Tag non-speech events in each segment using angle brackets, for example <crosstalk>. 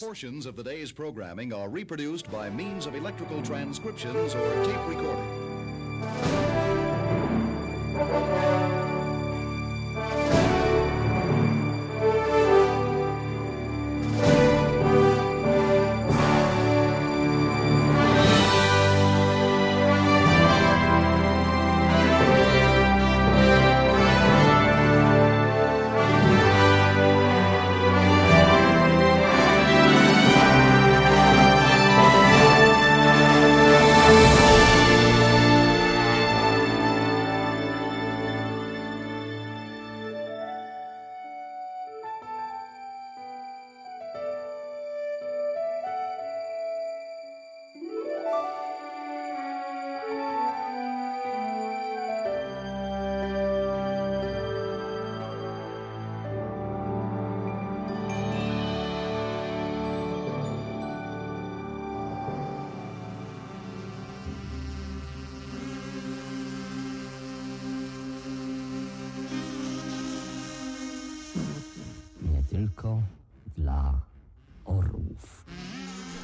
Portions of the day's programming are reproduced by means of electrical transcriptions or tape recording.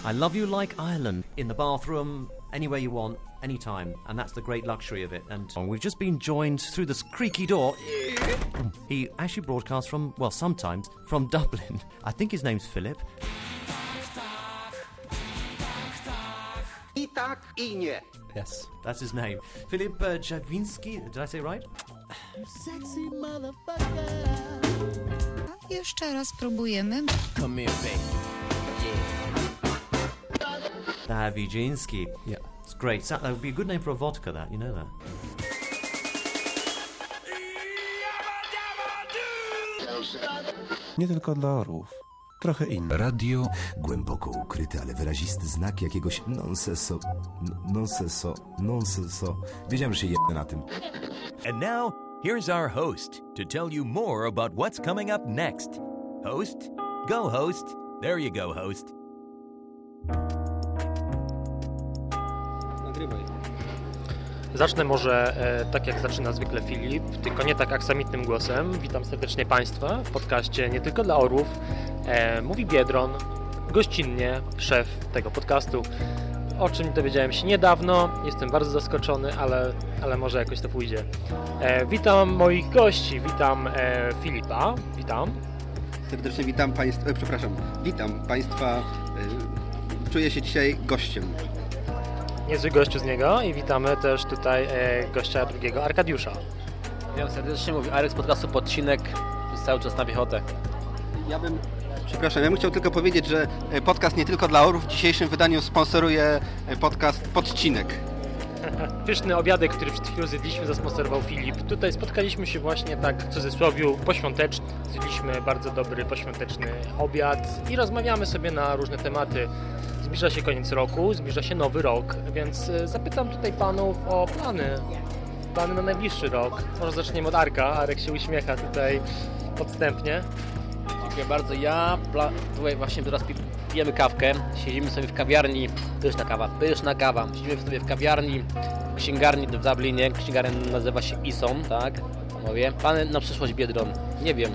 I love you like Ireland in the bathroom, anywhere you want, anytime, and that's the great luxury of it. And we've just been joined through this creaky door. He actually broadcasts from, well, sometimes from <laughs> Dublin. I think his name's Philip. I tak. Yes, that's his name. Philip uh, Javinski. Did I say right? Sexy motherfucker. Jeszcze raz próbujemy. Davidzinski. Yeah. It's great. That, that would be a good name for a vodka. That you know that. Nie tylko dla orłów. Trochę inny. Radio, głęboko ukryty, ale wyrazisty znak jakiegoś nonsenso, nonsenso, nonsenso. Wiedziałem, że się jebnę na tym. And now, here's our host to tell you more about what's coming up next. Host? Go, host. There you go, host. Zacznę może e, tak jak zaczyna zwykle Filip, tylko nie tak aksamitnym głosem. Witam serdecznie Państwa w podcaście Nie tylko dla orłów. E, mówi Biedron, gościnnie szef tego podcastu. O czym dowiedziałem się niedawno, jestem bardzo zaskoczony, ale, ale może jakoś to pójdzie. E, witam moich gości, witam e, Filipa, witam. Serdecznie witam Państwa, przepraszam, witam Państwa. y, Czuję się dzisiaj gościem. Niezły gościu z niego i witamy też tutaj e, gościa drugiego, Arkadiusza. Witam serdecznie, mówi Arek z podcastu Podcinek, cały czas na piechotę. Ja bym, przepraszam, ja bym chciał tylko powiedzieć, że e, podcast nie tylko dla orów w dzisiejszym wydaniu sponsoruje e, podcast Podcinek. Pyszny obiadek, który przed chwilą zjedliśmy, zasponsorował Filip. Tutaj spotkaliśmy się właśnie tak w cudzysłowie poświątecznie. Zjedliśmy bardzo dobry poświąteczny obiad i rozmawiamy sobie na różne tematy. Zbliża się koniec roku, zbliża się nowy rok, więc e, zapytam tutaj panów o plany. Plany na najbliższy rok. Może zaczniemy od Arka. Arek się uśmiecha tutaj podstępnie. Dziękuję bardzo. Ja tutaj właśnie teraz pijemy kawkę, siedzimy sobie w kawiarni, pyszna kawa, pyszna kawa. Siedzimy sobie w kawiarni, w księgarni w Dublinie, księgarnia nazywa się Ison, tak? Panowie, plany na przyszłość Biedron, nie wiem.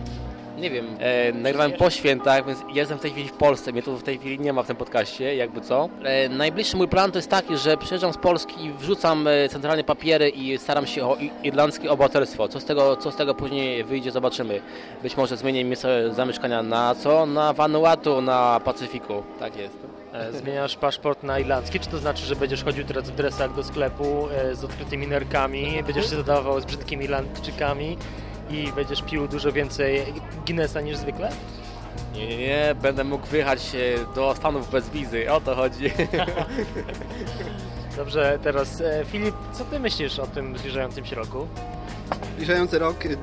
Nie wiem, e, nagrywam po świętach, więc jestem w tej chwili w Polsce, mnie tu w tej chwili nie ma w tym podcaście, jakby co. E, najbliższy mój plan to jest taki, że przyjeżdżam z Polski, wrzucam e, centralnie papiery i staram się o irlandzkie obywatelstwo. Co z tego, co z tego później wyjdzie, zobaczymy. Być może zmienię miejsce zamieszkania na co? Na Vanuatu, na Pacyfiku. Tak jest. E, Zmieniasz paszport na irlandzki, czy to znaczy, że będziesz chodził teraz w dresach do sklepu e, z odkrytymi nerkami, będziesz się zadawał z brzydkimi Irlandczykami i będziesz pił dużo więcej Guinnessa niż zwykle? Nie, nie, nie, będę mógł wyjechać e, do Stanów bez wizy, o to chodzi. <laughs> Dobrze, teraz e, Filip, co ty myślisz o tym zbliżającym się roku? Zbliżający rok, y,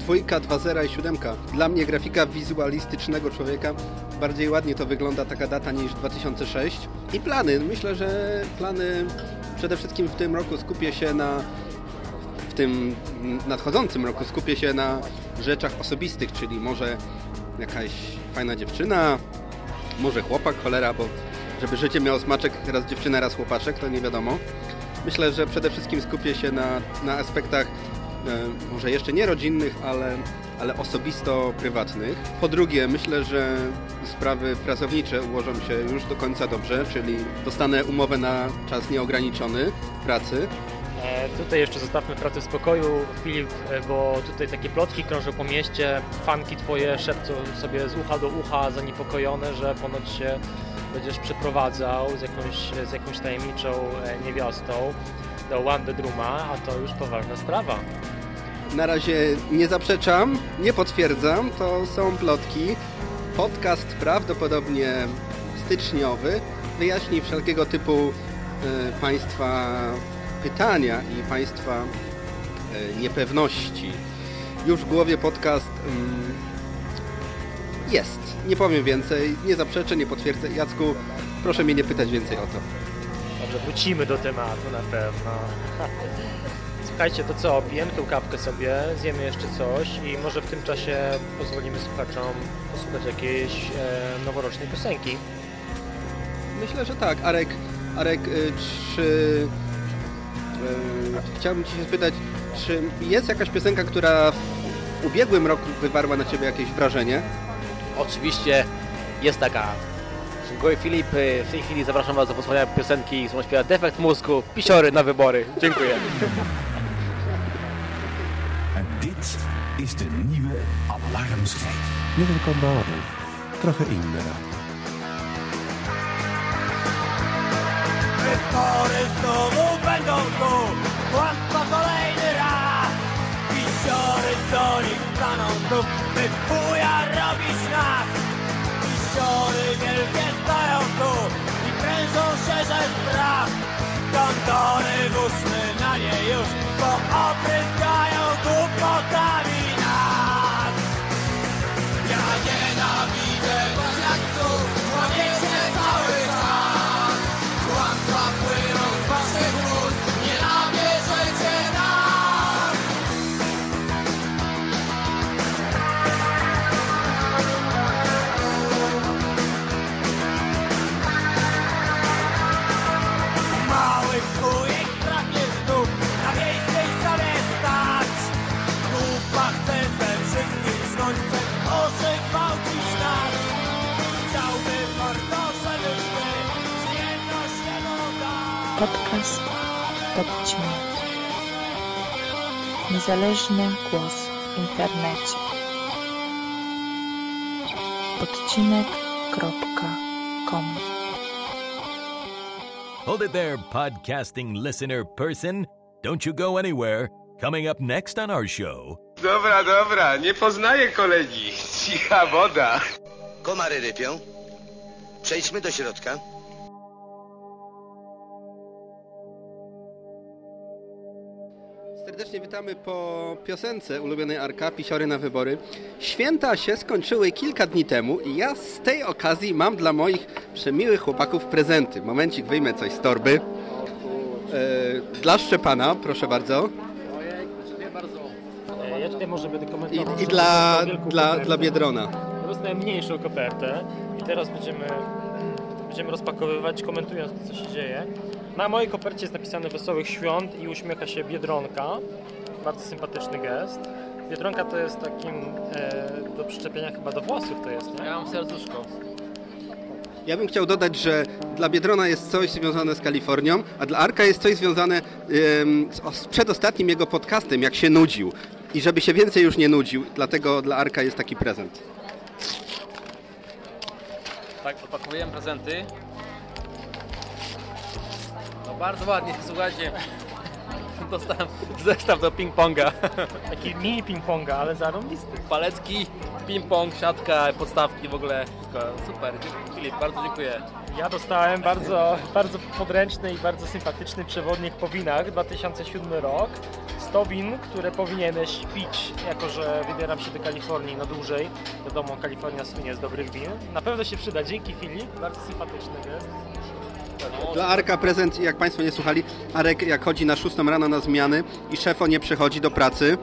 dwójka, dwa zera i siódemka. Dla mnie grafika wizualistycznego człowieka. Bardziej ładnie to wygląda taka data niż 2006. I plany. Myślę, że plany przede wszystkim w tym roku skupię się na tym nadchodzącym roku skupię się na rzeczach osobistych, czyli może jakaś fajna dziewczyna, może chłopak, cholera, bo żeby życie miało smaczek, raz dziewczyna, raz chłopaczek, to nie wiadomo. Myślę, że przede wszystkim skupię się na, na aspektach e, może jeszcze nie rodzinnych, ale ale osobisto-prywatnych. Po drugie, myślę, że sprawy pracownicze ułożą się już do końca dobrze, czyli dostanę umowę na czas nieograniczony pracy. E, tutaj jeszcze zostawmy pracę w spokoju, Filip, e, bo tutaj takie plotki krążą po mieście, fanki twoje szepczą sobie z ucha do ucha zaniepokojone, że ponoć się będziesz przeprowadzał z jakąś, z jakąś tajemniczą e, niewiastą do One Bedrooma, a to już poważna sprawa. Na razie nie zaprzeczam, nie potwierdzam, to są plotki. Podcast prawdopodobnie styczniowy wyjaśni wszelkiego typu e, Państwa pytania i Państwa e, niepewności. Już w głowie podcast mm, jest. Nie powiem więcej, nie zaprzeczę, nie potwierdzę. Jacku, proszę mnie nie pytać więcej o to. Dobrze, wrócimy do tematu na pewno. <laughs> Słuchajcie, to co, pijemy tą kawkę sobie, zjemy jeszcze coś i może w tym czasie pozwolimy słuchaczom posłuchać jakiejś e, noworocznej piosenki. Myślę, że tak. Arek, Arek y, czy... y, chciałbym Cię się spytać, czy jest jakaś piosenka, która w, ubiegłym roku wywarła na Ciebie jakieś wrażenie? Oczywiście jest taka. Dziękuję Filip. W tej chwili zapraszam Was do posłuchania piosenki, którą śpiewa Defekt Mózgu, Pisiory na wybory. Dziękuję. En dit is de nieuwe alarmschijf. Nie tylko dla orłów. Trochę inny radio. Będą tu, kłamstwa kolejny raz. Pisiory do nich staną tu, by chuja robić nas. Pisiory wielkie stają tu i prężą się ze spraw. Kondory wózmy na nie już, bo opryskają głupotami Podcast Odcinek. Niezależny głos w internecie. Odcinek.com Hold it there, podcasting listener person. Don't you go anywhere. Coming up next on our show. Dobra, dobra, nie poznaję kolegi. Cicha woda. Komary rypią. Przejdźmy do środka. Serdecznie witamy po piosence ulubionej Arka, Pisiory na wybory. Święta się skończyły kilka dni temu i ja z tej okazji mam dla moich przemiłych chłopaków prezenty. Momencik, wyjmę coś z torby. E, dla Szczepana, proszę bardzo. Ja tutaj może będę komentował. I, i dla, dla, dla Biedrona. Dostałem mniejszą kopertę i teraz będziemy, będziemy rozpakowywać, komentując to, co się dzieje. Na mojej kopercie jest napisane Wesołych Świąt i uśmiecha się Biedronka. Bardzo sympatyczny gest. Biedronka to jest takim e, do przyczepienia chyba do włosów to jest, nie? Ja mam serduszko. Ja bym chciał dodać, że dla Biedrona jest coś związane z Kalifornią, a dla Arka jest coś związane em, z, o, z przedostatnim jego podcastem, jak się nudził. I żeby się więcej już nie nudził, dlatego dla Arka jest taki prezent. Tak, odpakowujemy prezenty. Bardzo ładnie, słuchajcie. Dostałem zestaw do ping-ponga. Taki mini ping-ponga, ale zarąbisty. Palecki, ping-pong, siatka, podstawki w ogóle. Wszystko super. Filip, bardzo dziękuję. Ja dostałem bardzo, bardzo podręczny i bardzo sympatyczny przewodnik po winach 2007 rok. 100 win, które powinieneś pić, jako że wybieram się do Kalifornii na dłużej. Wiadomo, Kalifornia słynie z dobrych win. Na pewno się przyda. Dzięki Filip, bardzo sympatyczny gest. Dla Arka prezent, jak Państwo nie słuchali, Arek jak chodzi na 6 rano na zmiany i szefo nie przychodzi do pracy,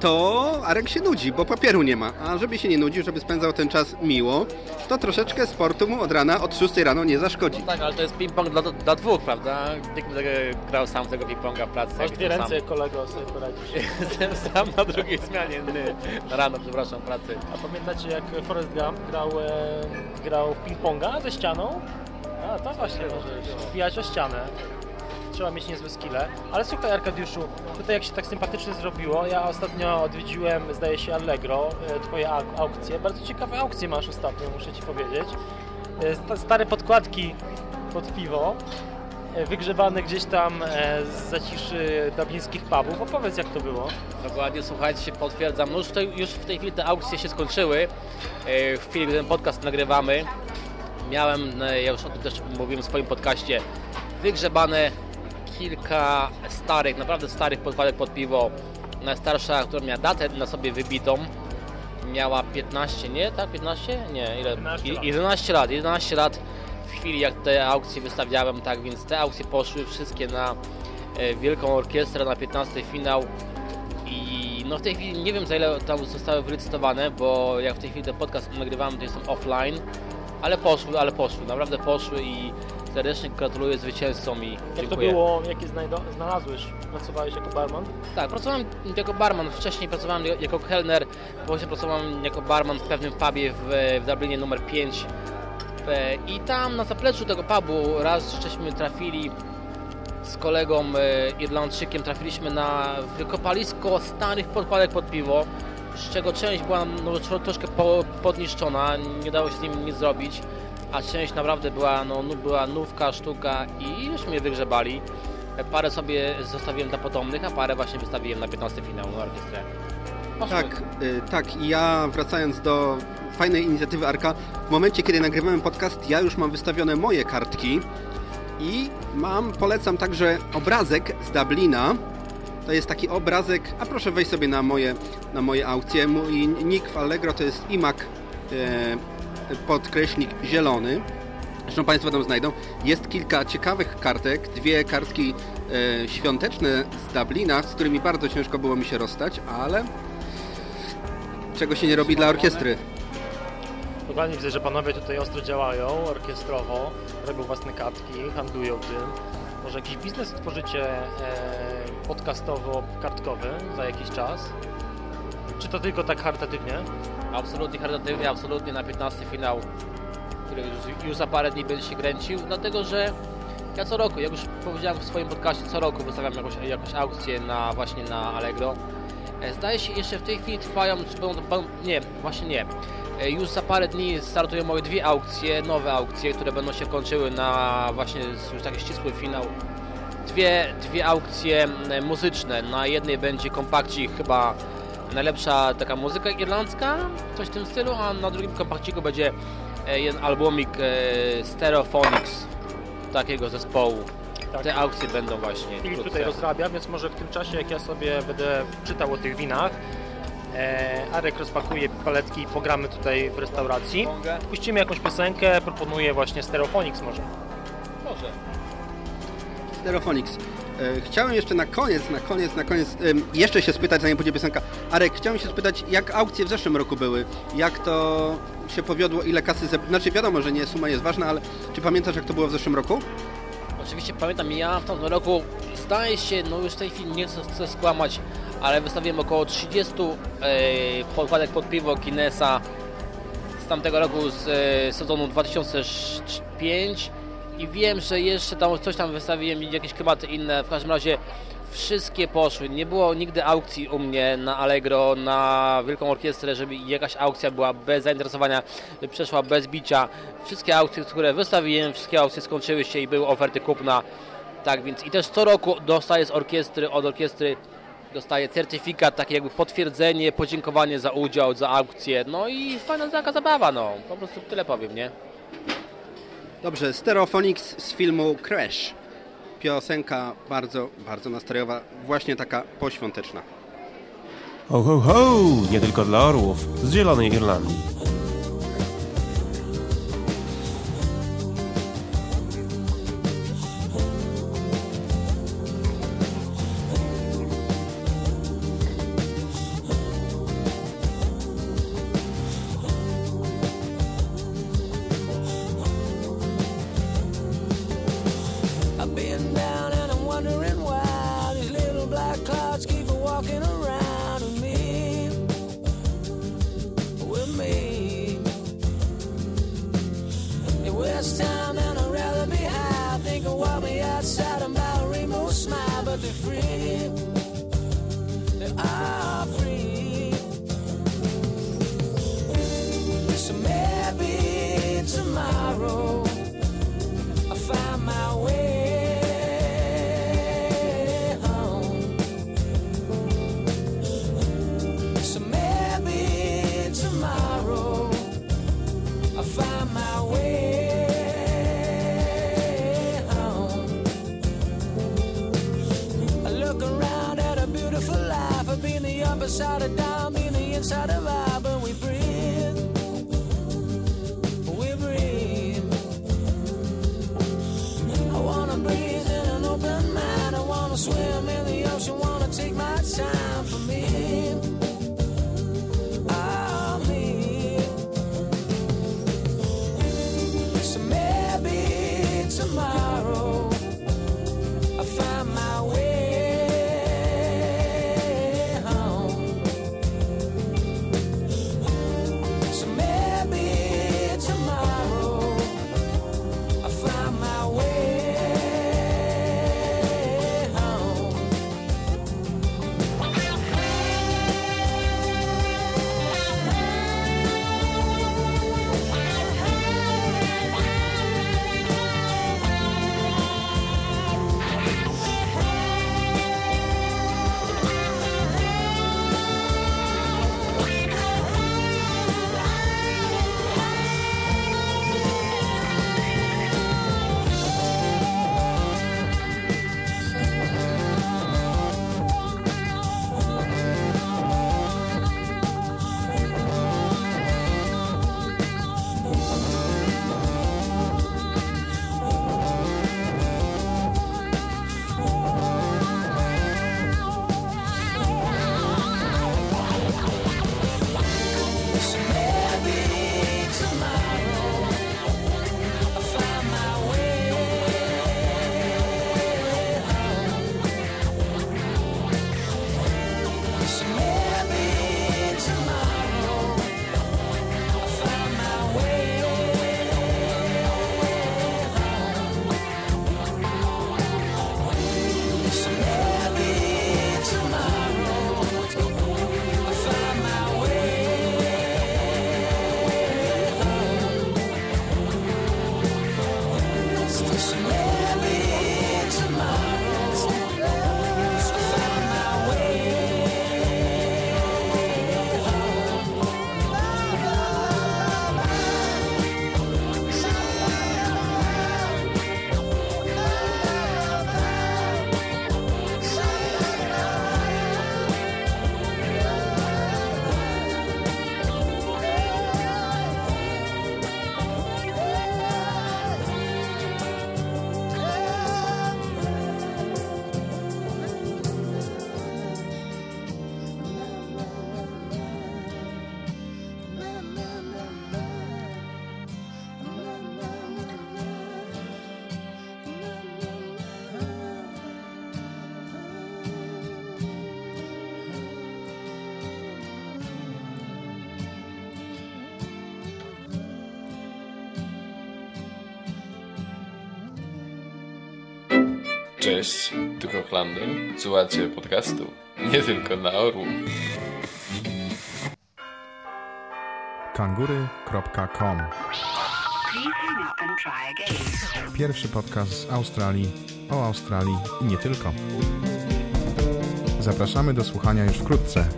to Arek się nudzi, bo papieru nie ma. A żeby się nie nudził, żeby spędzał ten czas miło, to troszeczkę sportu mu od rana, od 6 rano nie zaszkodzi. Tak, ale to jest ping-pong dla, dla dwóch, prawda? Nikt grał sam tego ping-ponga w pracy. Masz dwie ręce, kolego, sobie poradzisz. <laughs> Jestem sam na drugiej zmianie, rano, przepraszam, pracy. A pamiętacie jak Forrest Gump grał, e, grał w ping-ponga ze ścianą? A, to właśnie możesz wbijać o ścianę. Trzeba mieć niezłe skille. Ale słuchaj Arkadiuszu, tutaj jak się tak sympatycznie zrobiło, ja ostatnio odwiedziłem, zdaje się, Allegro, e, twoje au- aukcje. Bardzo ciekawe aukcje masz ostatnio, muszę ci powiedzieć. E, sta- Stare podkładki pod piwo, e, wygrzebane gdzieś tam z zaciszy dublińskich pubów. Opowiedz jak to było. Dokładnie, słuchajcie, potwierdzam. No już, już w tej chwili te aukcje się skończyły. W chwili, gdy ten podcast nagrywamy, miałem, e, ja już o tym też mówiłem w swoim podcaście, wygrzebane kilka starych, naprawdę starych podkładek pod piwo. Najstarsza, która miała datę na sobie wybitą, miała 15, nie? Tak, 15? Nie, ile? 11 lat. 11 lat. 11 lat w chwili, jak te aukcje wystawiałem, tak więc te aukcje poszły wszystkie na e, Wielką Orkiestrę, na 15 finał. I no w tej chwili nie wiem za ile tam zostały wylicytowane, bo jak w tej chwili ten podcast nagrywamy, to jestem offline, ale poszły, ale poszły, naprawdę poszły i serdecznie gratuluję zwycięzcom i Jak dziękuję. to było, jakie znajdo- znalazłeś? Pracowałeś jako barman? Tak, pracowałem jako barman, wcześniej pracowałem jako kelner, później pracowałem jako barman w pewnym pubie w, w Dublinie numer 5 E, i tam na zapleczu tego pubu raz żeśmy trafili z kolegą e, Irlandczykiem, trafiliśmy na wykopalisko starych podkładek pod piwo, z czego część była no, tro- troszkę po, podniszczona, nie dało się z nim nic zrobić, a część naprawdę była, no, była nówka, sztuka i już mnie wygrzebali. Parę sobie zostawiłem dla potomnych, a parę właśnie wystawiłem na 15 finał na orkiestrę. Poszły. Tak, y, tak. I ja wracając do fajnej inicjatywy Arka, w momencie, kiedy nagrywałem podcast, ja już mam wystawione moje kartki i mam, polecam także obrazek z Dublina. To jest taki obrazek, a proszę wejść sobie na moje, na moje aukcje. Mój nick w Allegro to jest imak e, podkreśnik zielony. Zresztą Państwo tam znajdą. Jest kilka ciekawych kartek, dwie kartki e, świąteczne z Dublina, z którymi bardzo ciężko było mi się rozstać, ale czego się nie robi dla orkiestry. Dokładnie widzę, że panowie tutaj ostro działają, orkiestrowo, robią własne kartki, handlują tym. Może jakiś biznes otworzycie e, podcastowo-kartkowy za jakiś czas? Czy to tylko tak charytatywnie? Absolutnie charytatywnie, absolutnie na 15 finał, który już, już za parę dni będzie się kręcił, dlatego że ja co roku, jak już powiedziałem w swoim podcaście, co roku wystawiam jakąś, jakąś aukcję na, właśnie na Allegro. E, Zdaje się, jeszcze w tej chwili trwają, czy będą, nie, właśnie nie. E, Już za parę dni startują moje dwie aukcje, nowe aukcje, które będą się kończyły na właśnie już taki ścisły finał. Dwie, dwie aukcje muzyczne. Na jednej będzie kompakcik chyba najlepsza taka muzyka irlandzka, coś w tym stylu, a na drugim kompakciku będzie e, jeden albumik e, Stereophonics takiego zespołu. Tak. Te aukcje będą właśnie wkrótce. tutaj rozrabia, więc może w tym czasie, jak ja sobie będę czytał o tych winach, e, Arek rozpakuje paletki i pogramy tutaj w restauracji. Puścimy jakąś piosenkę, proponuję właśnie Stereophonics może. Może. Stereophonics. E, Chciałem jeszcze na koniec, na koniec, na koniec jeszcze się spytać, zanim pójdzie piosenka. Arek, chciałem się spytać, jak aukcje w zeszłym roku były? Jak to się powiodło, ile kasy... Ze... Znaczy wiadomo, że nie suma jest ważna, ale czy pamiętasz, jak to było w zeszłym roku? Oczywiście pamiętam, ja w tamtym roku, zdaje się, no już w tej chwili nie chcę, chcę skłamać, ale wystawiłem około 30 e, podkładek pod piwo Kinesa z tamtego roku z e, sezonu 2005 i wiem, że jeszcze tam coś tam wystawiłem, jakieś klimaty inne, w każdym razie wszystkie poszły. Nie było nigdy aukcji u mnie na Allegro, na Wielką Orkiestrę, żeby jakaś aukcja była bez zainteresowania, przeszła bez bicia. Wszystkie aukcje, które wystawiłem, wszystkie aukcje skończyły się i były oferty kupna. Tak więc i też co roku dostaję z orkiestry, od orkiestry dostaję certyfikat, takie jakby potwierdzenie, podziękowanie za udział, za aukcję. No i fajna taka zabawa, no. Po prostu tyle powiem, nie? Dobrze, Stereophonics z filmu Crash. Piosenka bardzo, bardzo nastrojowa, właśnie taka poświąteczna. Ho, ho, ho! Nie tylko dla orłów z Zielonej Irlandii. Up inside or down, be the inside of I, but we breathe. We breathe. I wanna breathe in an open mind. I wanna swim in the ocean, wanna take my time for me. Cześć, tu Kochlander. Słuchacie podcastu nie tylko dla orłów. kangury.com Pierwszy podcast z Australii, o Australii i nie tylko. Zapraszamy do słuchania już wkrótce.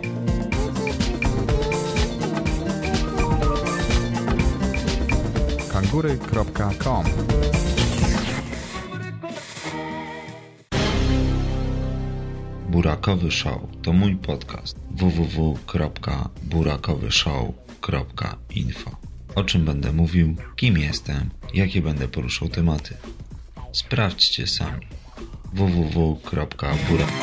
kangury.com Burakowy Show to mój podcast www.burakowyshow.info O czym będę mówił, kim jestem, jakie będę poruszał tematy. Sprawdźcie sami www.burak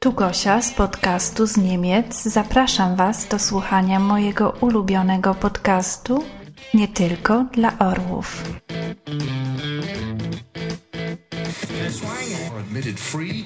Tu Gosia z podcastu z Niemiec. Zapraszam Was do słuchania mojego ulubionego podcastu nie tylko dla orłów. Free.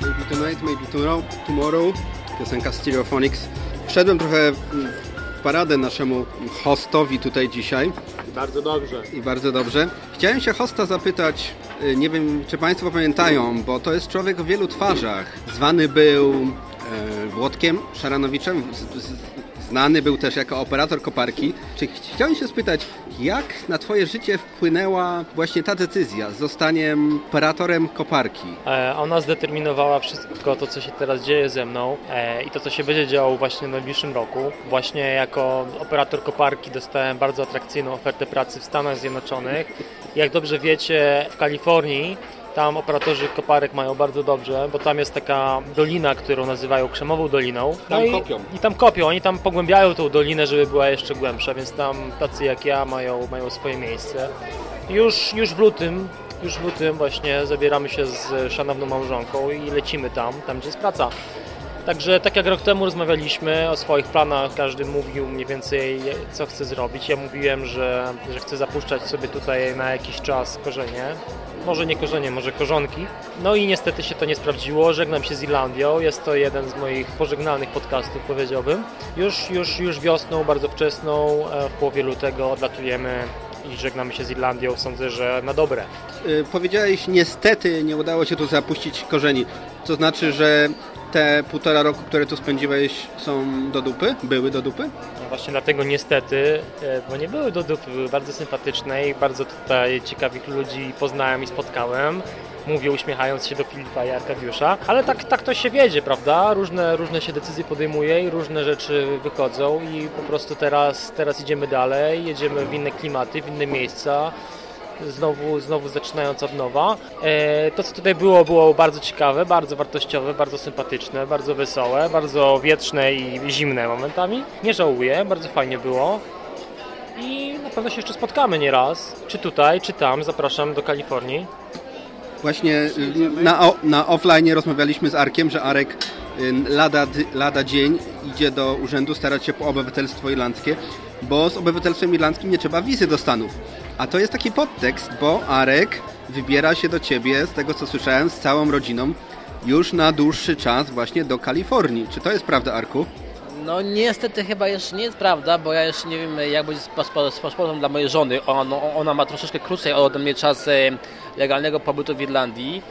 Maybe Tonight, Maybe Tomorrow, tomorrow piosenka Stereophonics. Wszedłem trochę w paradę naszemu hostowi tutaj dzisiaj. Bardzo dobrze. I bardzo dobrze. Chciałem się hosta zapytać, y, nie wiem czy Państwo pamiętają, bo to jest człowiek o wielu twarzach. Zwany był e, Włodkiem Szaranowiczem, znany był też jako operator koparki. Czy chciałem się spytać, jak na twoje życie wpłynęła właśnie ta decyzja z zostaniem operatorem koparki? E, Ona zdeterminowała wszystko to, co się teraz dzieje ze mną e, i to, co się będzie działo właśnie w najbliższym roku. Właśnie jako operator koparki dostałem bardzo atrakcyjną ofertę pracy w Stanach Zjednoczonych. Jak dobrze wiecie, w Kalifornii tam operatorzy koparek mają bardzo dobrze, bo tam jest taka dolina, którą nazywają Krzemową Doliną. Tam i, kopią. I tam kopią, oni tam pogłębiają tą dolinę, żeby była jeszcze głębsza, więc tam tacy jak ja mają, mają swoje miejsce. Już, już w lutym, już w lutym właśnie zabieramy się z szanowną małżonką i lecimy tam, tam gdzie jest praca. Także tak jak rok temu rozmawialiśmy o swoich planach, każdy mówił mniej więcej co chce zrobić. Ja mówiłem, że, że chcę zapuszczać sobie tutaj na jakiś czas korzenie. Może nie korzenie, może korzonki. No i niestety się to nie sprawdziło. Żegnam się z Irlandią. Jest to jeden z moich pożegnalnych podcastów, powiedziałbym. Już, już, już wiosną, bardzo wczesną, e, w połowie lutego odlatujemy i żegnamy się z Irlandią. Sądzę, że na dobre. Y, Powiedziałeś, niestety nie udało się tu zapuścić korzeni. To znaczy, że te półtora roku, które tu spędziłeś są do dupy? Były do dupy? No właśnie dlatego niestety, e, bo nie były do dupy, były bardzo sympatyczne i bardzo tutaj ciekawych ludzi poznałem i spotkałem. Mówię uśmiechając się do Filipa i Arkadiusza, ale tak, tak to się wiedzie, prawda? Różne, różne się decyzje podejmuje i różne rzeczy wychodzą i po prostu teraz, teraz idziemy dalej, jedziemy w inne klimaty, w inne miejsca znowu, znowu zaczynając od nowa. E, to, co tutaj było, było bardzo ciekawe, bardzo wartościowe, bardzo sympatyczne, bardzo wesołe, bardzo wietrzne i zimne momentami. Nie żałuję, bardzo fajnie było. I na pewno się jeszcze spotkamy nieraz, czy tutaj, czy tam. Zapraszam do Kalifornii. Właśnie y, na, na offline rozmawialiśmy z Arkiem, że Arek y, lada, lada dzień idzie do urzędu starać się po obywatelstwo irlandzkie, bo z obywatelstwem irlandzkim nie trzeba wizy do Stanów. A to jest taki podtekst, bo Arek wybiera się do ciebie, z tego co słyszałem, z całą rodziną już na dłuższy czas właśnie do Kalifornii. Czy to jest prawda, Arku? No niestety chyba jeszcze nie jest prawda, bo ja jeszcze nie wiem jak będzie z, paszpo- z paszportem dla mojej żony. Ona, ona ma troszeczkę krócej ode mnie czas e, legalnego pobytu w Irlandii.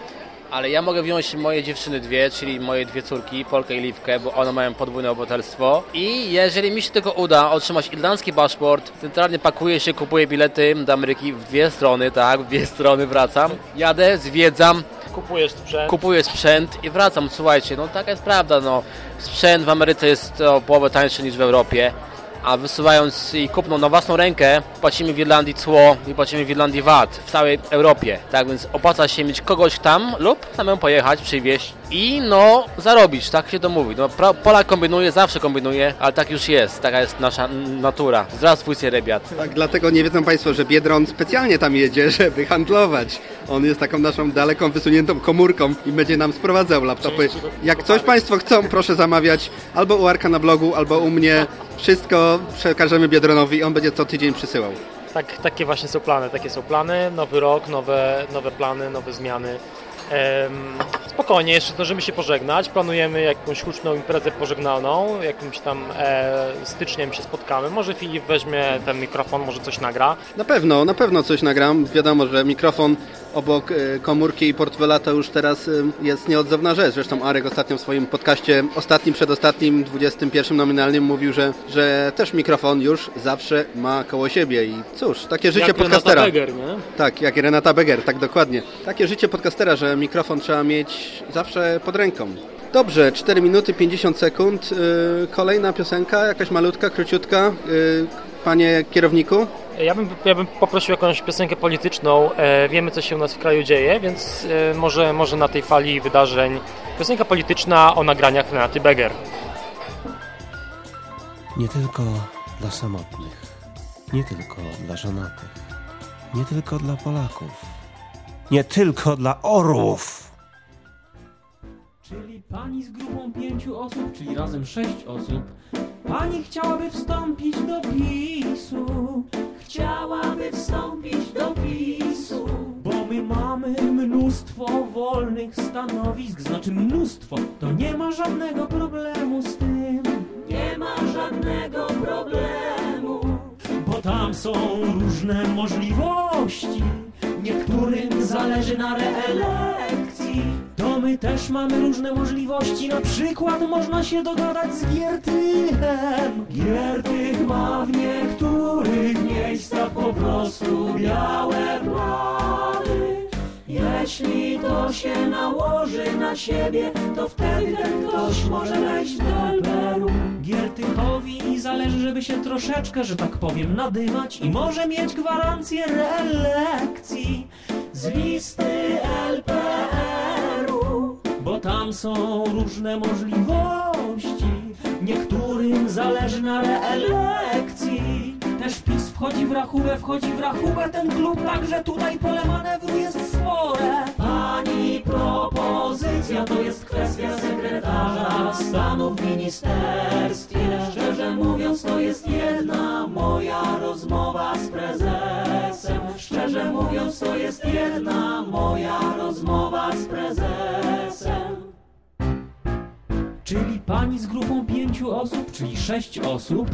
Ale ja mogę wziąć moje dziewczyny dwie, czyli moje dwie córki, Polkę i Liwkę, bo one mają podwójne obywatelstwo. I jeżeli mi się tylko uda otrzymać irlandzki paszport, centralnie pakuję się, kupuję bilety do Ameryki w dwie strony, tak, w dwie strony wracam. Jadę, zwiedzam, Kupujesz sprzęt. kupuję sprzęt i wracam. Słuchajcie, no taka jest prawda, no. Sprzęt w Ameryce jest o połowę tańszy niż w Europie, a wysyłając i kupną na własną rękę płacimy w Irlandii cło i płacimy w Irlandii VAT w całej Europie. Tak więc opłaca się mieć kogoś tam lub samemu pojechać, przywieźć i no zarobić, tak się to mówi. No, Polak kombinuje, zawsze kombinuje, ale tak już jest, taka jest nasza natura. Zdraz twój rebiat. Tak, dlatego nie wiedzą Państwo, że Biedron specjalnie tam jedzie, <laughs> żeby handlować. On jest taką naszą daleką, wysuniętą komórką i będzie nam sprowadzał laptopy. Jak coś Państwo chcą, proszę zamawiać albo u Arka na blogu, albo u mnie wszystko przekażemy Biedronowi on będzie co tydzień przysyłał. Tak, takie właśnie są plany, takie są plany, nowy rok, nowe, nowe plany, nowe zmiany. Spokojnie, jeszcze zdążymy się pożegnać, planujemy jakąś huczną imprezę pożegnalną, jakimś tam e, styczniem się spotkamy, może Filip weźmie ten mikrofon, może coś nagra. Na pewno, na pewno coś nagram. Wiadomo, że mikrofon obok e, komórki i portfela to już teraz e, jest nieodzowna rzecz. Zresztą Arek ostatnio w swoim podcaście, ostatnim, przedostatnim, 21 nominalnym mówił, że, że też mikrofon już zawsze ma koło siebie i cóż, takie życie Jak podcastera. Renata Beger, nie? Tak, jak Renata Beger, tak dokładnie. Takie życie podcastera, że mikrofon trzeba mieć zawsze pod ręką. Dobrze, 4 minuty 50 sekund. Yy, kolejna piosenka, jakaś malutka, króciutka. Yy, panie kierowniku? Ja bym, ja bym poprosił jakąś piosenkę polityczną. E, wiemy, co się u nas w kraju dzieje, więc e, może, może na tej fali wydarzeń piosenka polityczna o nagraniach Renaty Beger. Nie tylko dla samotnych, nie tylko dla żonatych, nie tylko dla Polaków, nie tylko dla orłów. Czyli pani z grupą pięciu osób, czyli razem sześć osób. Pani chciałaby wstąpić do PiSu. Chciałaby wstąpić do PiSu. Bo my mamy mnóstwo wolnych stanowisk, znaczy mnóstwo. To nie ma żadnego problemu z tym. Nie ma żadnego problemu. Bo tam są różne możliwości. Niektórym zależy na reelekcji. To my też mamy różne możliwości, na przykład można się dogadać z Giertychem. Giertych ma w niektórych miejscach po prostu białe plany. Jeśli to się nałoży na siebie, to wtedy ten ktoś może wejść do Peru. Giertychowi zależy, żeby się troszeczkę, że tak powiem, nadymać i może mieć gwarancję reelekcji z listy LPR-u, bo tam są różne możliwości. Niektórym zależy na reelekcji. Też PiS wchodzi w rachubę, wchodzi w rachubę ten klub, także tutaj pole manewru jest spore. Pani propozycja to jest kwestia sekretarza stanu w ministerstwie. Szczerze mówiąc, to jest jedna moja rozmowa z prezesem. Szczerze mówiąc, to jest jedna moja rozmowa z prezesem. Pani z grupą pięciu osób, czyli sześć osób,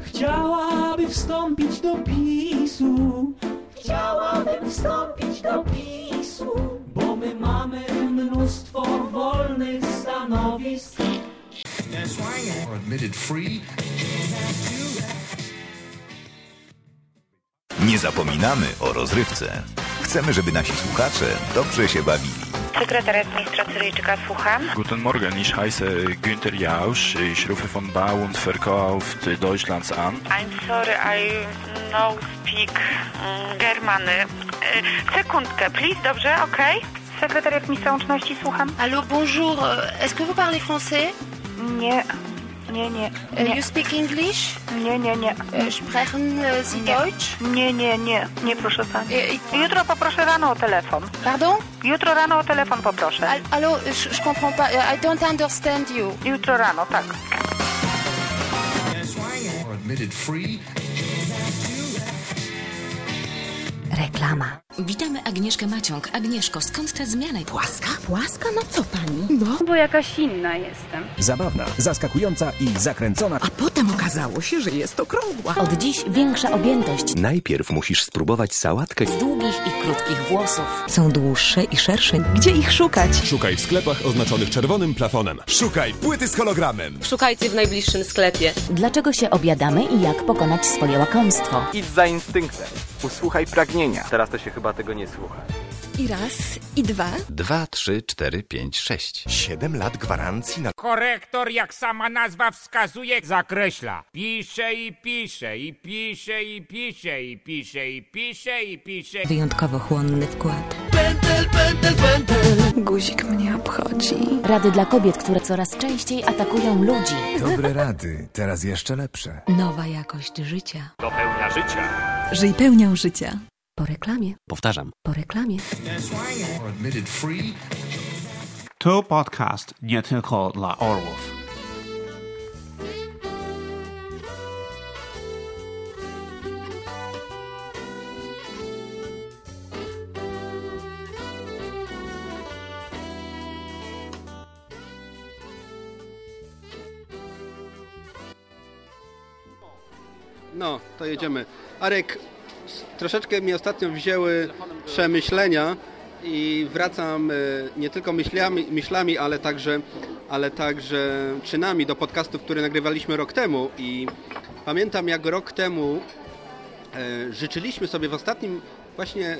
chciałaby wstąpić do PiSu. Chciałabym wstąpić do PiSu, bo my mamy mnóstwo wolnych stanowisk. Admitted free. Nie zapominamy o rozrywce. Chcemy, żeby nasi słuchacze dobrze się bawili. Sekretariat ministra Cyryjczyka, słucham. Guten Morgen, ich heiße Günther Jausch. Ich rufe von Bau und Verkauf Deutschlands an. I'm sorry, I no speak mm, Germany. E, Sekundkę, please, dobrze, okej? Sekretariat ministra łączności, słucham. Allô, bonjour. Euh, Est-ce que vous parlez français Nie, nie, nie. Nie. You speak English? Nie, nie, nie. Euh, Sprechen äh, Sie Nie. Deutsch? Nie, nie, nie, nie proszę pani. E, Jutro poproszę rano o telefon. Pardon? Jutro rano o telefon poproszę. Al- Allô, je, comprends pas. I don't understand you. Jutro rano, tak. Reklama. Witamy Agnieszkę Maciąg. Agnieszko, skąd ta zmiana? Płaska? Płaska? No co pani? No. Bo jakaś inna jestem. Zabawna, zaskakująca i zakręcona. A potem okazało się, że jest okrągła. Od dziś większa objętość. Najpierw musisz spróbować sałatkę Z długich i krótkich włosów. Są dłuższe i szersze. Gdzie ich szukać? Szukaj w sklepach oznaczonych czerwonym plafonem. Szukaj płyty z hologramem. Szukajcie w najbliższym sklepie. Dlaczego się obiadamy i jak pokonać swoje łakomstwo? Idź za instynktem. Usłuchaj pragnienia. Teraz to się chyba tego nie słucha. I raz, i dwa. 2, 3, 4, 5, 6. 7 lat gwarancji na... Korektor, jak sama nazwa wskazuje, zakreśla. Pisze i pisze, i pisze, i pisze, i pisze, i pisze, i pisze. Wyjątkowo chłonny wkład. Pętel, pętel, pętel. Guzik mnie obchodzi. Rady dla kobiet, które coraz częściej atakują ludzi. Dobre rady, teraz jeszcze lepsze. Nowa jakość życia. Do pełnia życia. Żyj pełnią życia. Po reklamie. Powtarzam. Po reklamie. To podcast nie tylko dla orłów. No, to jedziemy. Arek, troszeczkę mnie ostatnio wzięły przemyślenia i wracam e, nie tylko myślami, myślami ale, także, ale także czynami do podcastów, które nagrywaliśmy rok temu. I pamiętam jak rok temu e, życzyliśmy sobie w ostatnim właśnie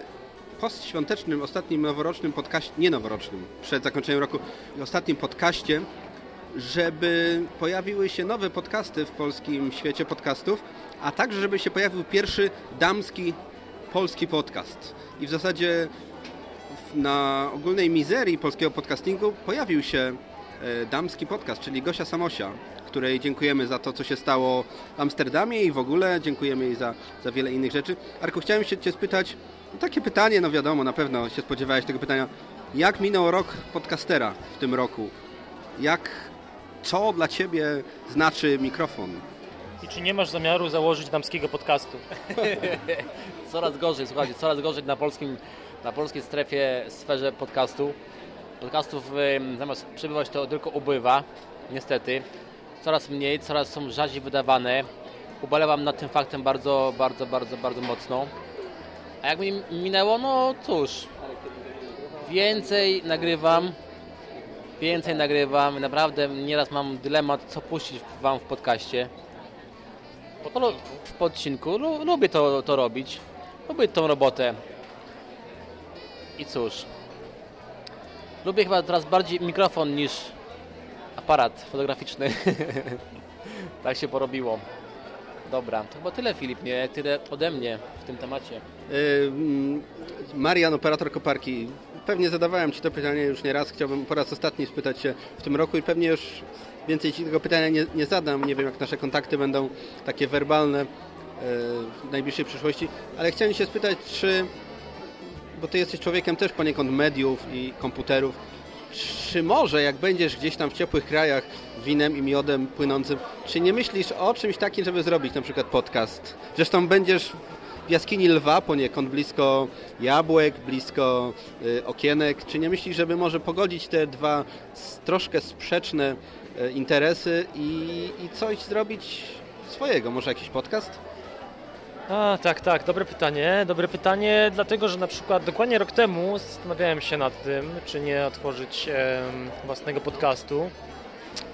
postświątecznym, ostatnim noworocznym podcaście, nie noworocznym, przed zakończeniem roku, ostatnim podcaście, żeby pojawiły się nowe podcasty w polskim świecie podcastów, a także żeby się pojawił pierwszy damski polski podcast. I w zasadzie na ogólnej mizerii polskiego podcastingu pojawił się e, damski podcast, czyli Gosia Samosia, której dziękujemy za to, co się stało w Amsterdamie i w ogóle dziękujemy jej za, za wiele innych rzeczy. Arku, chciałem się Cię spytać, no takie pytanie, no wiadomo, na pewno się spodziewałeś tego pytania. Jak minął rok podcastera w tym roku? Jak, co dla Ciebie znaczy mikrofon? I czy nie masz zamiaru założyć damskiego podcastu? <laughs> coraz gorzej, słuchajcie, coraz gorzej na polskim, na polskiej strefie, sferze podcastu. Podcastów zamiast przybywać to tylko ubywa, niestety. Coraz mniej, coraz są rzadziej wydawane. Ubolewam nad tym faktem bardzo, bardzo, bardzo, bardzo mocno. A jak mi minęło, no cóż, Więcej nagrywam, więcej nagrywam. Naprawdę nieraz mam dylemat, co puścić wam w podcaście. Po, w odcinku. Lu, lubię to, to robić. Lubię tą robotę. I cóż. Lubię chyba teraz bardziej mikrofon niż aparat fotograficzny. <laughs> tak się porobiło. Dobra, to chyba tyle Filip, nie? Tyle ode mnie w tym temacie. Yy, Marian, operator koparki. Pewnie zadawałem Ci to pytanie już nie raz. Chciałbym po raz ostatni spytać się w tym roku i pewnie już więcej Ci tego pytania nie, nie zadam. Nie wiem, jak nasze kontakty będą takie werbalne yy, w najbliższej przyszłości. Ale chciałem się spytać, czy, bo Ty jesteś człowiekiem też poniekąd mediów i komputerów, czy może jak będziesz gdzieś tam w ciepłych krajach winem i miodem płynącym, czy nie myślisz o czymś takim, żeby zrobić na przykład podcast? Zresztą będziesz w jaskini lwa poniekąd, blisko jabłek, blisko y, okienek. Czy nie myślisz, żeby może pogodzić te dwa troszkę sprzeczne y, interesy i, i coś zrobić swojego? Może jakiś podcast? A, tak, tak, dobre pytanie. Dobre pytanie, dlatego że na przykład dokładnie rok temu zastanawiałem się nad tym, czy nie otworzyć e, własnego podcastu.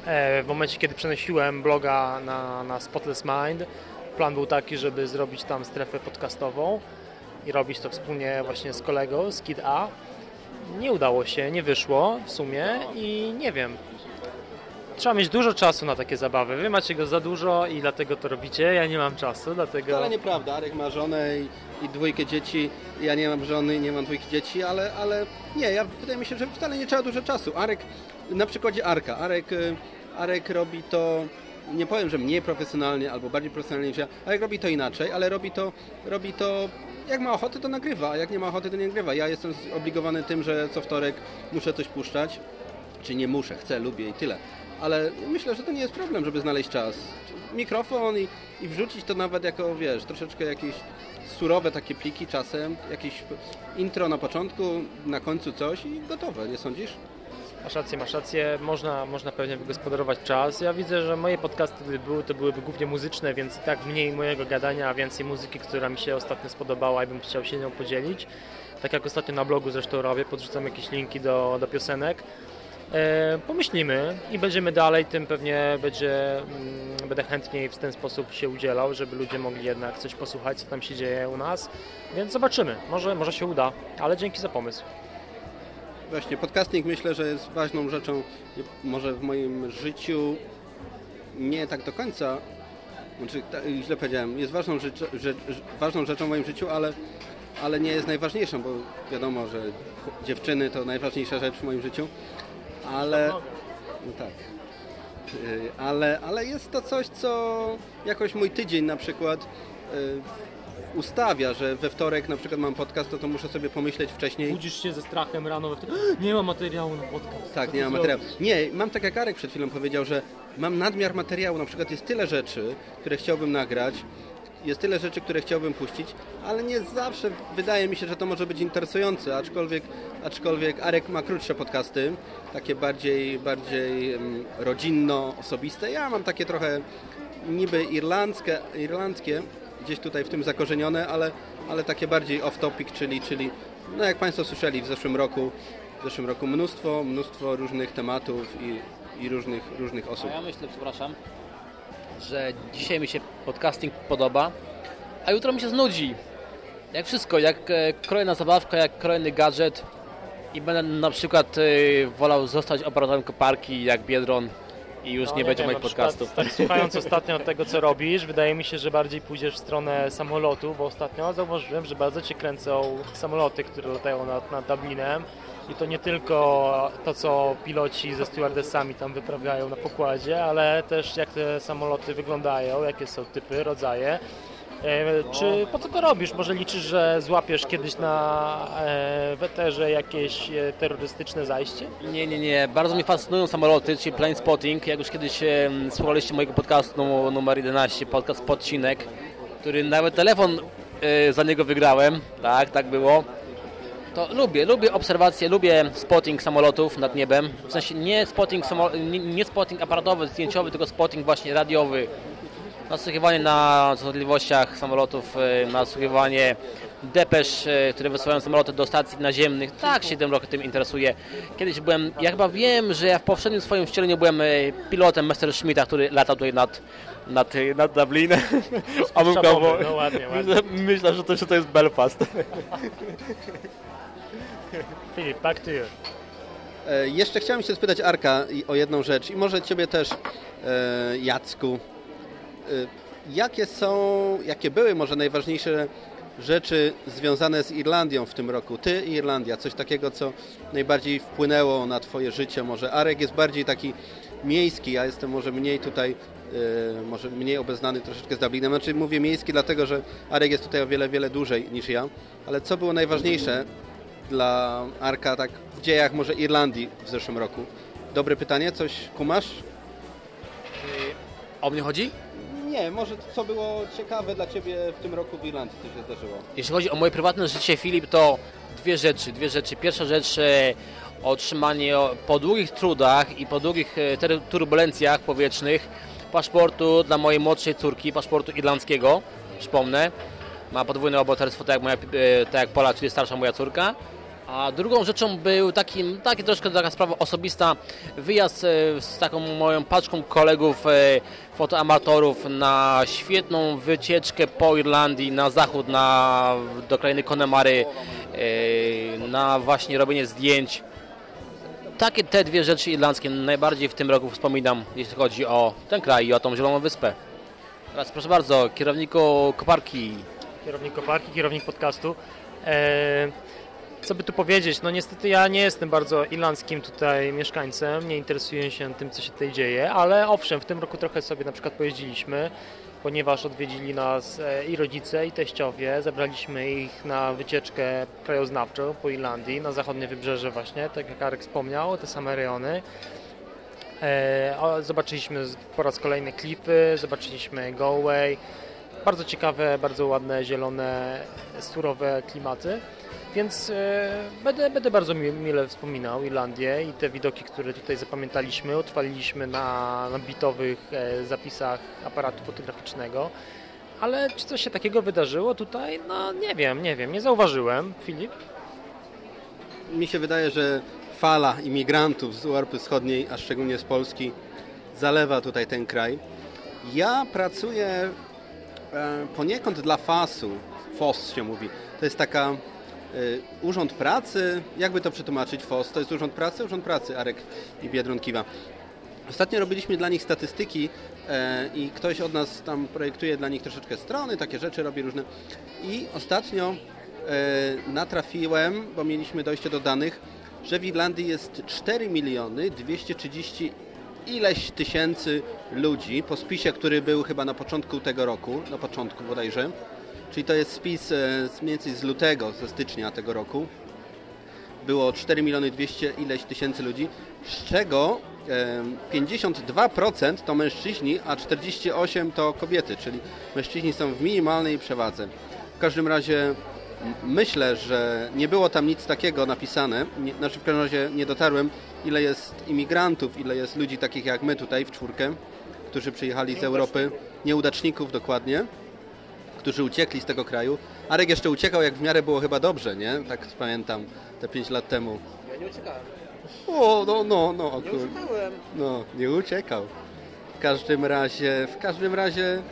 E, w momencie, kiedy przenosiłem bloga na, na Spotless Mind, plan był taki, żeby zrobić tam strefę podcastową i robić to wspólnie właśnie z kolegą z Kid A. Nie udało się, nie wyszło w sumie i nie wiem, trzeba mieć dużo czasu na takie zabawy. Wy macie go za dużo i dlatego to robicie. Ja nie mam czasu, dlatego... Ale nieprawda. Arek ma żonę i, i dwójkę dzieci. Ja nie mam żony, nie mam dwójki dzieci, ale, ale nie, ja wydaje mi się, że wcale nie trzeba dużo czasu. Arek, na przykładzie Arka. Arek, y, Arek robi to nie powiem, że mniej profesjonalnie albo bardziej profesjonalnie niż ja, ale robi to inaczej, ale robi to, robi to jak ma ochotę, to nagrywa, a jak nie ma ochoty, to nie nagrywa. Ja jestem zobligowany tym, że co wtorek muszę coś puszczać, czy nie muszę, chcę, lubię i tyle ale myślę, że to nie jest problem, żeby znaleźć czas. Mikrofon i, i wrzucić to nawet jako, wiesz, troszeczkę jakieś surowe takie pliki czasem, jakieś intro na początku, na końcu coś i gotowe, nie sądzisz? Masz rację, masz rację, można, można pewnie wygospodarować czas. Ja widzę, że moje podcasty gdyby były, to byłyby głównie muzyczne, więc tak mniej mojego gadania, a więcej muzyki, która mi się ostatnio spodobała i bym chciał się nią podzielić. Tak jak ostatnio na blogu zresztą robię, podrzucam jakieś linki do, do piosenek. E, pomyślimy i będziemy dalej, tym pewnie będzie, mm, będę chętniej w ten sposób się udzielał, żeby ludzie mogli jednak coś posłuchać, co tam się dzieje u nas, więc zobaczymy, może, może się uda, ale dzięki za pomysł. Właśnie, podcasting myślę, że jest ważną rzeczą, może w moim życiu nie tak do końca, znaczy źle powiedziałem, jest ważną, rzecz, że, ważną rzeczą w moim życiu, ale, ale nie jest najważniejszą, bo wiadomo, że dziewczyny to najważniejsza rzecz w moim życiu, ale... No tak. Y, ale, ale jest to coś, co jakoś mój tydzień na przykład y, ustawia, że we wtorek na przykład mam podcast, to, to muszę sobie pomyśleć wcześniej. Budzisz się ze strachem rano wtorek, <gasps> nie ma materiału na podcast. Tak, nie ma materiału. Nie, mam tak jak Arek przed chwilą powiedział, że mam nadmiar materiału, na przykład jest tyle rzeczy, które chciałbym nagrać, jest tyle rzeczy, które chciałbym puścić, ale nie zawsze wydaje mi się, że to może być interesujące, aczkolwiek, aczkolwiek Arek ma krótsze podcasty, takie bardziej, bardziej rodzinno-osobiste. Ja mam takie trochę niby irlandzkie, irlandzkie gdzieś tutaj w tym zakorzenione, ale, ale takie bardziej off-topic, czyli, czyli no jak Państwo słyszeli w zeszłym roku, w zeszłym roku mnóstwo, mnóstwo różnych tematów i, i różnych, różnych osób. A ja myślę, przepraszam, że dzisiaj mi się podcasting podoba, a jutro mi się znudzi. Jak wszystko, jak e, kolejna zabawka, jak kolejny gadżet i będę na przykład e, wolał zostać operatorem koparki jak Biedron i już no, nie, nie będzie wiem, moich podcastów. Tak, słuchając ostatnio tego, co robisz, wydaje mi się, że bardziej pójdziesz w stronę samolotu, bo ostatnio zauważyłem, że bardzo Cię kręcą samoloty, które latają nad, nad Dublinem i to nie tylko to, co piloci ze stewardessami tam wyprawiają na pokładzie, ale też jak te samoloty wyglądają, jakie są typy, rodzaje. E, czy po co to robisz? Może liczysz, że złapiesz kiedyś na e, weterze jakieś e, terrorystyczne zajście? Nie, nie, nie. Bardzo mnie fascynują samoloty, czyli plane spotting. Jak już kiedyś słuchaliście mojego podcastu numer 11, podcast Podcinek, który nawet telefon za niego wygrałem. Tak, tak było to lubię, lubię obserwacje, lubię spotting samolotów nad niebem. W sensie nie spotting, nie, nie spotting aparatowy, zdjęciowy, tylko spotting właśnie radiowy. Nasłuchiwanie na częstotliwościach samolotów, y, nasłuchiwanie depesz, e, które wysyłają samoloty do stacji naziemnych. Tak, 7 lat tym interesuje. Kiedyś byłem, ja chyba wiem, że ja w poprzednim swoim wcieleniu byłem e, pilotem Messerschmitta, który latał tutaj nad, nad, nad Dublin. Omyłkowo. <laughs> No ładnie, ładnie. Myślę, że to, że to jest Belfast. <laughs> Filip, back to you. E, Jeszcze chciałem się spytać Arka o jedną rzecz i może Ciebie też, e, Jacku. E, Jakie są, jakie były może najważniejsze rzeczy związane z Irlandią w tym roku? Ty i Irlandia, coś takiego, co najbardziej wpłynęło na Twoje życie? Może Arek jest bardziej taki miejski, ja jestem może mniej tutaj, e, może mniej obeznany troszeczkę z Dublinem. Znaczy mówię miejski dlatego, że Arek jest tutaj o wiele, wiele dłużej niż ja. Ale co było najważniejsze dla Arka tak w dziejach może Irlandii w zeszłym roku? Dobre pytanie, coś kumasz? O mnie chodzi? Nie, może co było ciekawe dla Ciebie w tym roku w Irlandii, co się zdarzyło? Jeśli chodzi o moje prywatne życie, Filip, to dwie rzeczy. Dwie rzeczy. Pierwsza rzecz, e, otrzymanie po długich trudach i po długich e, turbulencjach powietrznych paszportu dla mojej młodszej córki, paszportu irlandzkiego, przypomnę. Ma podwójne obywatelstwo, tak jak, moja, e, tak jak Pola, czyli starsza moja córka. A drugą rzeczą był taki, taki troszkę taka sprawa osobista, wyjazd z taką moją paczką kolegów fotoamatorów na świetną wycieczkę po Irlandii na zachód, na, do krainy Connemary, e, na właśnie robienie zdjęć. Takie te dwie rzeczy irlandzkie najbardziej w tym roku wspominam, jeśli chodzi o ten kraj i o tą Zieloną Wyspę. Teraz proszę bardzo, kierowniku koparki. Kierownik koparki, kierownik podcastu. E, co by tu powiedzieć? No niestety ja nie jestem bardzo irlandzkim tutaj mieszkańcem, nie interesuję się tym, co się tutaj dzieje, ale owszem, w tym roku trochę sobie na przykład pojeździliśmy, ponieważ odwiedzili nas e, i rodzice, i teściowie. Zabraliśmy ich na wycieczkę krajoznawczą po Irlandii, na zachodnie wybrzeże właśnie, tak jak Arek wspomniał, te same rejony. E, zobaczyliśmy po raz kolejny klify, zobaczyliśmy Galway. Bardzo ciekawe, bardzo ładne, zielone, surowe klimaty. Więc e, będę, będę bardzo mi, mile wspominał Irlandię i te widoki, które tutaj zapamiętaliśmy, utrwaliliśmy na, na bitowych e, zapisach aparatu fotograficznego. Ale czy coś się takiego wydarzyło tutaj? No nie wiem, nie wiem, nie zauważyłem. Filip? Mi się wydaje, że fala imigrantów z Europy Wschodniej, a szczególnie z Polski, zalewa tutaj ten kraj. Ja pracuję e, poniekąd dla FAS-u, FOS się mówi. To jest taka urząd pracy, jakby to przetłumaczyć FOS? To jest urząd pracy? Urząd pracy, Arek i Biedron kiwa. Ostatnio robiliśmy dla nich statystyki e, i ktoś od nas tam projektuje dla nich troszeczkę strony, takie rzeczy robi różne. I ostatnio e, natrafiłem, bo mieliśmy dojście do danych, że w Irlandii jest 4 miliony 230 ileś tysięcy ludzi po spisie, który był chyba na początku tego roku, na początku bodajże. Czyli to jest spis e, z mniej więcej z lutego, ze stycznia tego roku. Było 4 miliony 200 ileś tysięcy ludzi, z czego em, 52% to mężczyźni, a 48% to kobiety, czyli mężczyźni są w minimalnej przewadze. W każdym razie myślę, że nie było tam nic takiego napisane, nie, znaczy w każdym razie nie dotarłem, ile jest imigrantów, ile jest ludzi takich jak my tutaj w czwórkę, którzy przyjechali z Europy, nieudaczników dokładnie, którzy uciekli z tego kraju. Arek jeszcze uciekał, jak w miarę było chyba dobrze, nie? Tak pamiętam, te 5 lat temu. Ja nie uciekałem. O, no, no, no. Nie kur- uciekałem. No, nie uciekał. W każdym razie, w każdym razie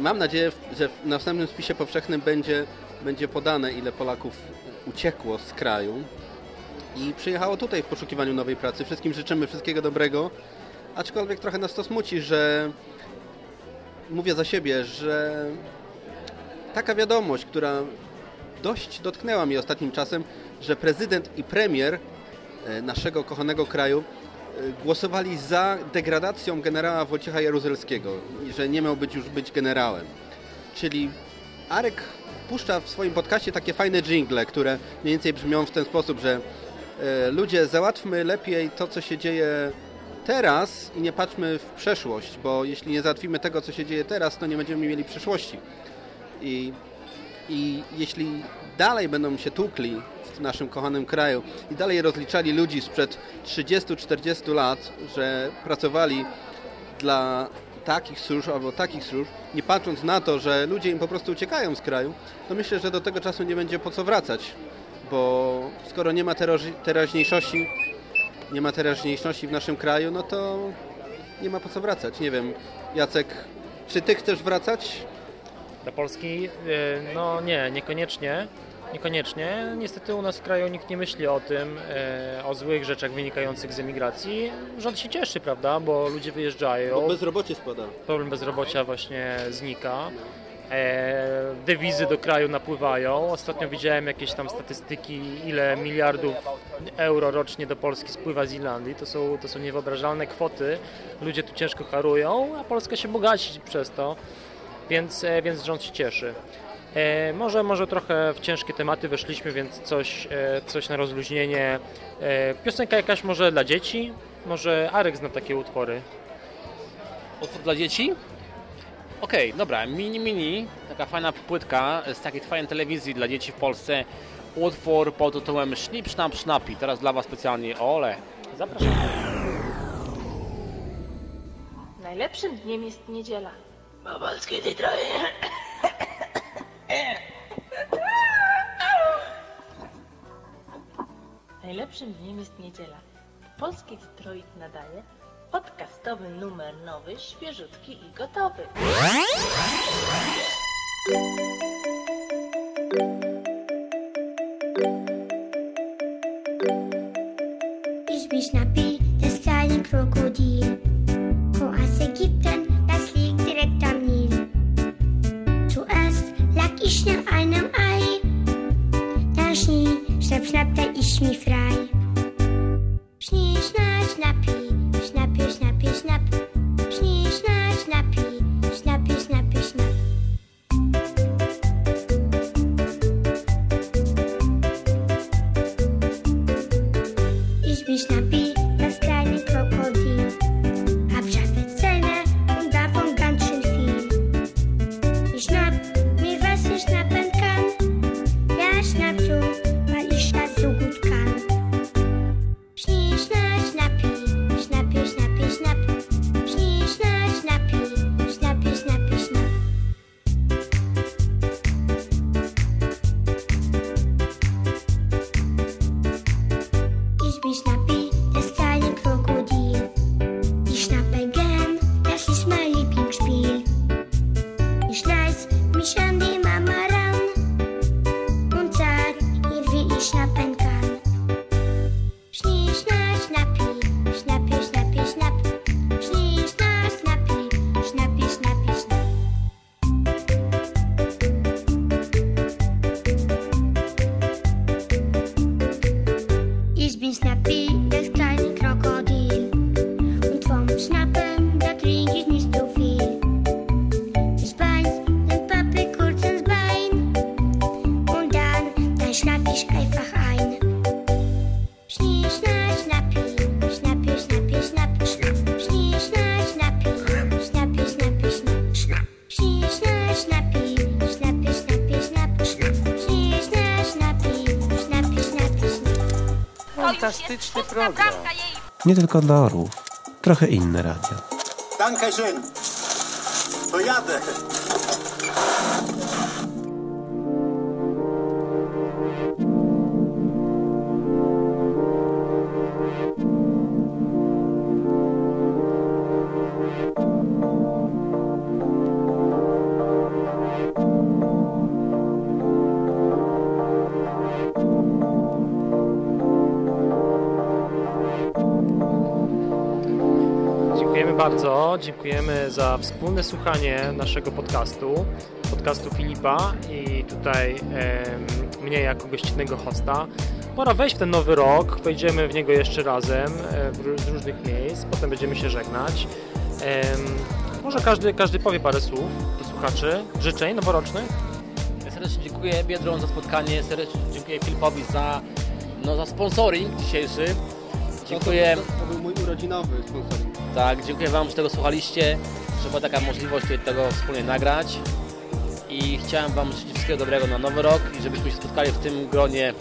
mam nadzieję, że w następnym spisie powszechnym będzie, będzie podane, ile Polaków uciekło z kraju i przyjechało tutaj w poszukiwaniu nowej pracy. Wszystkim życzymy wszystkiego dobrego, aczkolwiek trochę nas to smuci, że mówię za siebie, że taka wiadomość, która dość dotknęła mnie ostatnim czasem, że prezydent i premier e, naszego kochanego kraju e, głosowali za degradacją generała Wojciecha Jaruzelskiego że nie miał być już być generałem. Czyli Arek puszcza w swoim podcaście takie fajne jingle, które mniej więcej brzmią w ten sposób, że e, ludzie, załatwmy lepiej to, co się dzieje teraz i nie patrzmy w przeszłość, bo jeśli nie załatwimy tego, co się dzieje teraz, to nie będziemy mieli przyszłości. I, i jeśli dalej będą się tłukli w naszym kochanym kraju i dalej rozliczali ludzi sprzed 30-40 lat, że pracowali dla takich służb albo takich służb, nie patrząc na to, że ludzie im po prostu uciekają z kraju, to myślę, że do tego czasu nie będzie po co wracać, bo skoro nie ma teraźniejszości, nie ma teraźniejszości w naszym kraju, no to nie ma po co wracać. Nie wiem, Jacek, czy ty chcesz wracać? Do Polski? No nie, niekoniecznie. Niekoniecznie. Niestety u nas w kraju nikt nie myśli o tym, e, o złych rzeczach wynikających z emigracji. Rząd się cieszy, prawda, bo ludzie wyjeżdżają. Bo bezrobocie spada. Problem bezrobocia właśnie znika. E, dewizy do kraju napływają. Ostatnio widziałem jakieś tam statystyki, ile miliardów euro rocznie do Polski spływa z Irlandii. To są, to są niewyobrażalne kwoty. Ludzie tu ciężko harują, a Polska się bogaci przez to, więc, e, więc rząd się cieszy. E, może, może trochę w ciężkie tematy weszliśmy, więc coś, e, coś na rozluźnienie. Piosenka jakaś może dla dzieci? Może Arek zna takie utwory? Utwór dla dzieci? Okej, okay, dobra, Mini Mini, taka fajna płytka z takiej fajnej telewizji dla dzieci w Polsce. Utwór pod tytułem Sznip, Sznap, Sznapi. Teraz dla Was specjalnie, ole. Zapraszam. Najlepszym dniem jest niedziela. Babalskie tej troje. Najlepszym dniem jest niedziela. Polski Detroit nadaje podcastowy numer nowy, świeżutki i gotowy. Ich nach einem Ei. Da schnie, schnapp, schnapp, da ich mich frei. Fantastyczny program. Nie tylko dla orłów. Trochę inne radio. Danke schön. To jadę. Za wspólne słuchanie naszego podcastu, podcastu Filipa i tutaj em, mnie jako gościnnego hosta. Pora wejść w ten nowy rok, wejdziemy w niego jeszcze razem e, z różnych miejsc, potem będziemy się żegnać. Em, może każdy, każdy powie parę słów do słuchaczy, życzeń noworocznych. Serdecznie dziękuję Biedron za spotkanie, serdecznie dziękuję Filipowi za, no, za sponsoring dzisiejszy. Dziękuję. To, to był mój urodzinowy sponsoring. Tak, dziękuję Wam, że tego słuchaliście, że była taka możliwość tego wspólnie nagrać. I chciałem Wam życzyć wszystkiego dobrego na nowy rok i żebyśmy się spotkali w tym gronie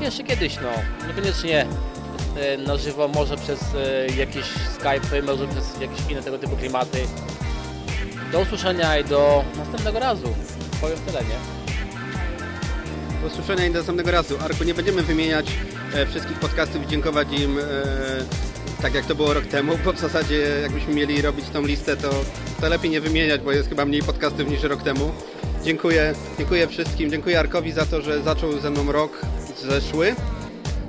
jeszcze kiedyś, no. Niekoniecznie e, na żywo, może przez e, jakieś Skype'y, może przez jakieś inne tego typu klimaty. Do usłyszenia i do następnego razu. Powiem tyle, nie? Do usłyszenia i do następnego razu. Arku, nie będziemy wymieniać e, wszystkich podcastów i dziękować im tak jak to było rok temu, bo w zasadzie jakbyśmy mieli robić tą listę, to, to lepiej nie wymieniać, bo jest chyba mniej podcastów niż rok temu. Dziękuję, dziękuję wszystkim. Dziękuję Arkowi za to, że zaczął ze mną rok zeszły,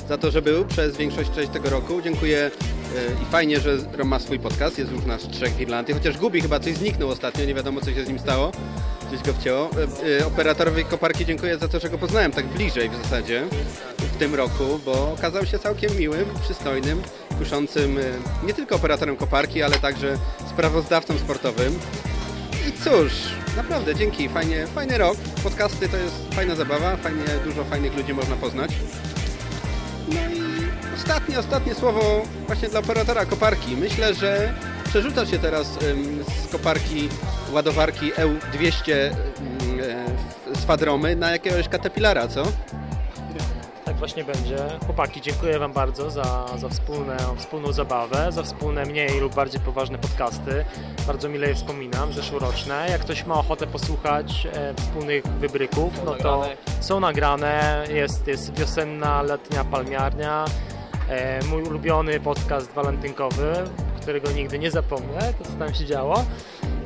za to, że był przez większość część tego roku. Dziękuję e, i fajnie, że Rom ma swój podcast, jest już nas trzech w Irlandii, chociaż Gubi chyba coś zniknął ostatnio, nie wiadomo co się z nim stało. Gdzieś go wcięło. E, e, Operatorowi koparki dziękuję za to, że go poznałem tak bliżej w zasadzie w tym roku, bo okazał się całkiem miłym, przystojnym, kuszącym e, nie tylko operatorem koparki, ale także sprawozdawcą sportowym. I cóż, naprawdę dzięki, fajnie, fajny rok. Podcasty to jest fajna zabawa, fajnie, dużo fajnych ludzi można poznać. No i ostatnie, ostatnie słowo właśnie dla operatora koparki. Myślę, że przerzuca się teraz z koparki ładowarki EU200 ym, e, z Fadromy na jakiegoś Caterpillara, co? Tak właśnie będzie. Chłopaki, dziękuję Wam bardzo za, za wspólne, wspólną zabawę, za wspólne mniej lub bardziej poważne podcasty. Bardzo mile je wspominam, zeszłoroczne. Jak ktoś ma ochotę posłuchać e, wspólnych wybryków, no to są nagrane. Jest, jest wiosenna, letnia palmiarnia. E, mój ulubiony podcast walentynkowy, którego nigdy nie zapomnę, to co tam się działo.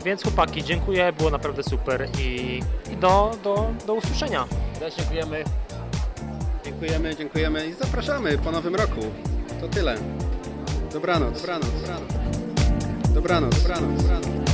Więc chłopaki, dziękuję, było naprawdę super i, i do, do, do usłyszenia. Też dziękujemy. Dziękujemy, dziękujemy i zapraszamy po nowym roku. To tyle. Dobranoc. Dobranoc. Dobranoc. Dobranoc. Dobranoc.